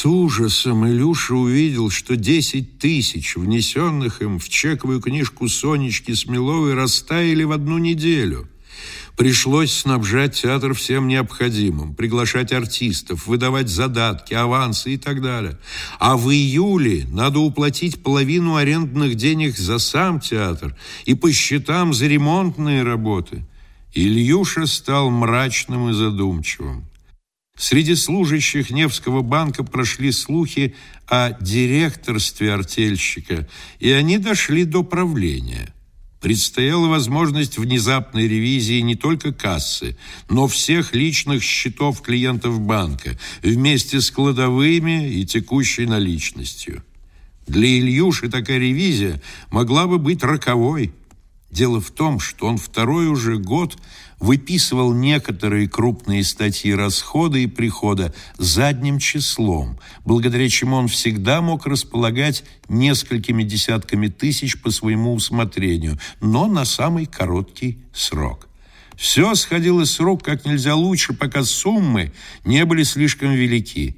С ужасом Илюша увидел, что 10 тысяч, внесенных им в чековую книжку Сонечки Смеловой, растаяли в одну неделю. Пришлось снабжать театр всем необходимым, приглашать артистов, выдавать задатки, авансы и так далее. А в июле надо уплатить половину арендных денег за сам театр и по счетам за ремонтные работы. Ильюша стал мрачным и задумчивым. Среди служащих Невского банка прошли слухи о директорстве артельщика, и они дошли до правления. Предстояла возможность внезапной ревизии не только кассы, но всех личных счетов клиентов банка вместе с кладовыми и текущей наличностью. Для Ильюши такая ревизия могла бы быть роковой – Дело в том, что он второй уже год выписывал некоторые крупные статьи расхода и прихода задним числом, благодаря чему он всегда мог располагать несколькими десятками тысяч по своему усмотрению, но на самый короткий срок. Все сходило с рук как нельзя лучше, пока суммы не были слишком велики.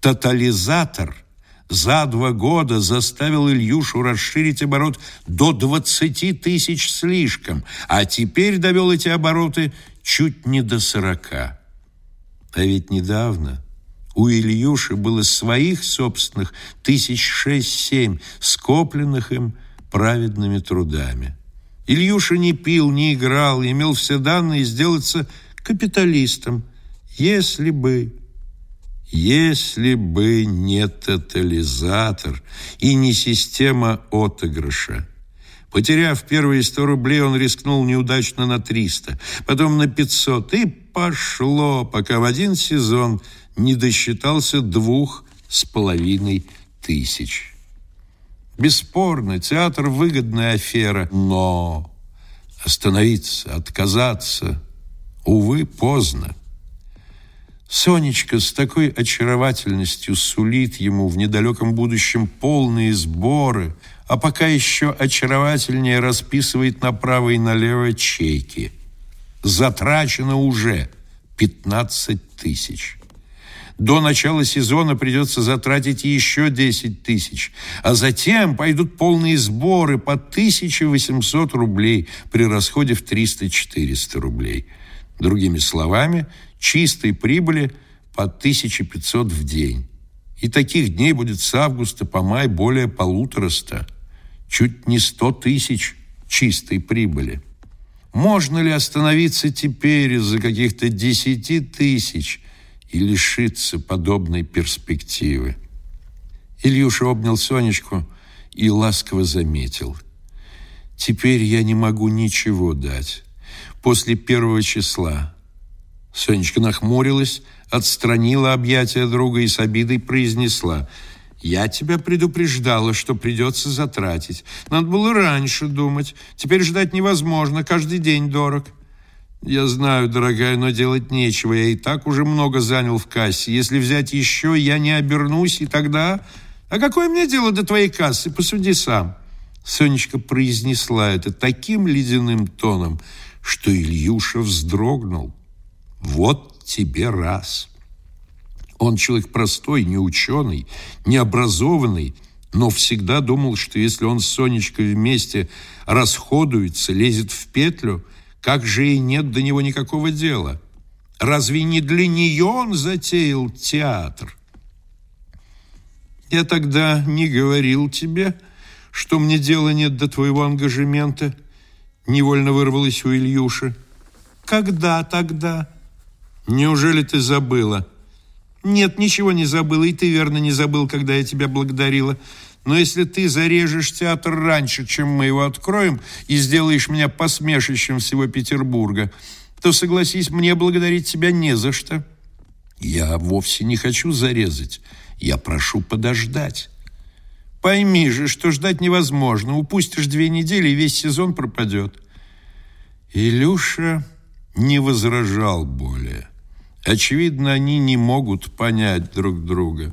Тотализатор – за два года заставил Ильюшу расширить оборот до 20 тысяч слишком, а теперь довел эти обороты чуть не до 40. А ведь недавно у Ильюши было своих собственных тысяч шесть-семь, скопленных им праведными трудами. Ильюша не пил, не играл, имел все данные сделаться капиталистом, если бы... Если бы не тотализатор и не система отыгрыша. Потеряв первые 100 рублей, он рискнул неудачно на 300, потом на 500, и пошло, пока в один сезон не досчитался двух с половиной тысяч. Бесспорно, театр – выгодная афера, но остановиться, отказаться, увы, поздно. Сонечка с такой очаровательностью сулит ему в недалеком будущем полные сборы, а пока еще очаровательнее расписывает направо и налево чеки. Затрачено уже 15 тысяч. До начала сезона придется затратить еще 10 тысяч, а затем пойдут полные сборы по 1800 рублей при расходе в 300-400 рублей. Другими словами – чистой прибыли по 1500 в день. И таких дней будет с августа по май более полутораста. Чуть не 100 тысяч чистой прибыли. Можно ли остановиться теперь из-за каких-то 10 тысяч и лишиться подобной перспективы? Ильюша обнял Сонечку и ласково заметил. «Теперь я не могу ничего дать. После первого числа Сонечка нахмурилась, отстранила объятия друга и с обидой произнесла. «Я тебя предупреждала, что придется затратить. Надо было раньше думать. Теперь ждать невозможно, каждый день дорог». «Я знаю, дорогая, но делать нечего. Я и так уже много занял в кассе. Если взять еще, я не обернусь, и тогда... А какое мне дело до твоей кассы? Посуди сам». Сонечка произнесла это таким ледяным тоном, что Ильюша вздрогнул. Вот тебе раз. Он человек простой, не ученый, не образованный, но всегда думал, что если он с Сонечкой вместе расходуется, лезет в петлю, как же и нет до него никакого дела. Разве не для нее он затеял театр? Я тогда не говорил тебе, что мне дела нет до твоего ангажемента, невольно вырвалось у Ильюши. Когда тогда? Неужели ты забыла? Нет, ничего не забыла, и ты верно не забыл, когда я тебя благодарила. Но если ты зарежешь театр раньше, чем мы его откроем, и сделаешь меня посмешищем всего Петербурга, то, согласись, мне благодарить тебя не за что. Я вовсе не хочу зарезать. Я прошу подождать. Пойми же, что ждать невозможно. Упустишь две недели, и весь сезон пропадет. Илюша не возражал более. Очевидно, они не могут понять друг друга.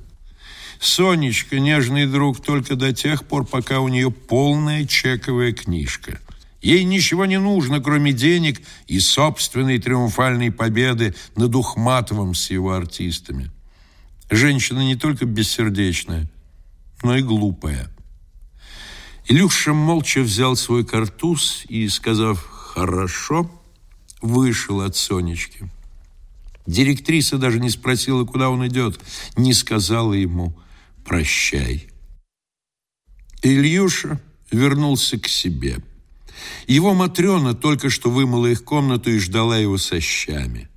Сонечка – нежный друг только до тех пор, пока у нее полная чековая книжка. Ей ничего не нужно, кроме денег и собственной триумфальной победы над Ухматовым с его артистами. Женщина не только бессердечная, но и глупая. Илюша молча взял свой картуз и, сказав «хорошо», вышел от Сонечки. Директриса даже не спросила, куда он идет, не сказала ему «прощай». Ильюша вернулся к себе. Его Матрена только что вымыла их комнату и ждала его со щами.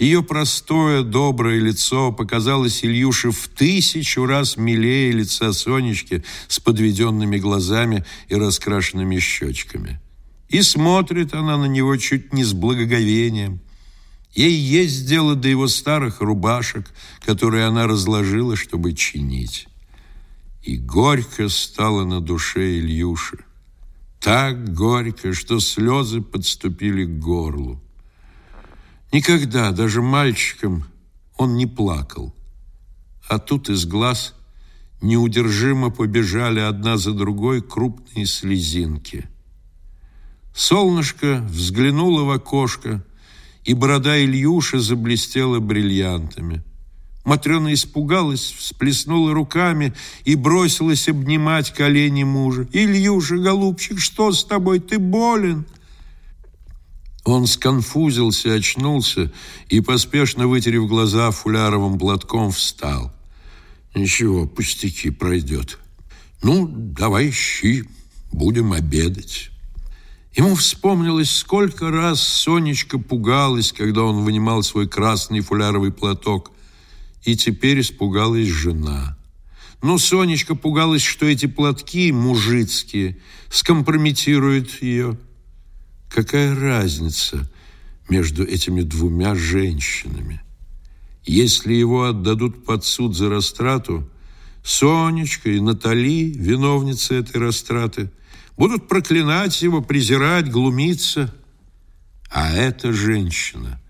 Ее простое, доброе лицо показалось Ильюше в тысячу раз милее лица Сонечки с подведенными глазами и раскрашенными щечками. И смотрит она на него чуть не с благоговением. Ей есть дело до его старых рубашек, которые она разложила, чтобы чинить. И горько стало на душе Ильюши. Так горько, что слезы подступили к горлу. Никогда, даже мальчиком, он не плакал. А тут из глаз неудержимо побежали одна за другой крупные слезинки. Солнышко взглянуло в окошко, и борода Ильюши заблестела бриллиантами. Матрена испугалась, всплеснула руками и бросилась обнимать колени мужа. «Ильюша, голубчик, что с тобой? Ты болен?» Он сконфузился, очнулся и, поспешно вытерев глаза фуляровым платком, встал. «Ничего, пустяки, пройдет. Ну, давай щи, будем обедать». Ему вспомнилось, сколько раз Сонечка пугалась, когда он вынимал свой красный фуляровый платок, и теперь испугалась жена. Но Сонечка пугалась, что эти платки мужицкие скомпрометируют ее. Какая разница между этими двумя женщинами? Если его отдадут под суд за растрату, Сонечка и Натали, виновницы этой растраты, будут проклинать его, презирать, глумиться. А эта женщина,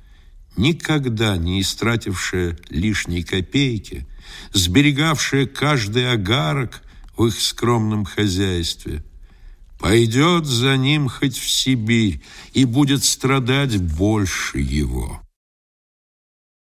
никогда не истратившая лишней копейки, сберегавшая каждый агарок в их скромном хозяйстве – пойдет за ним хоть в Сибирь и будет страдать больше его.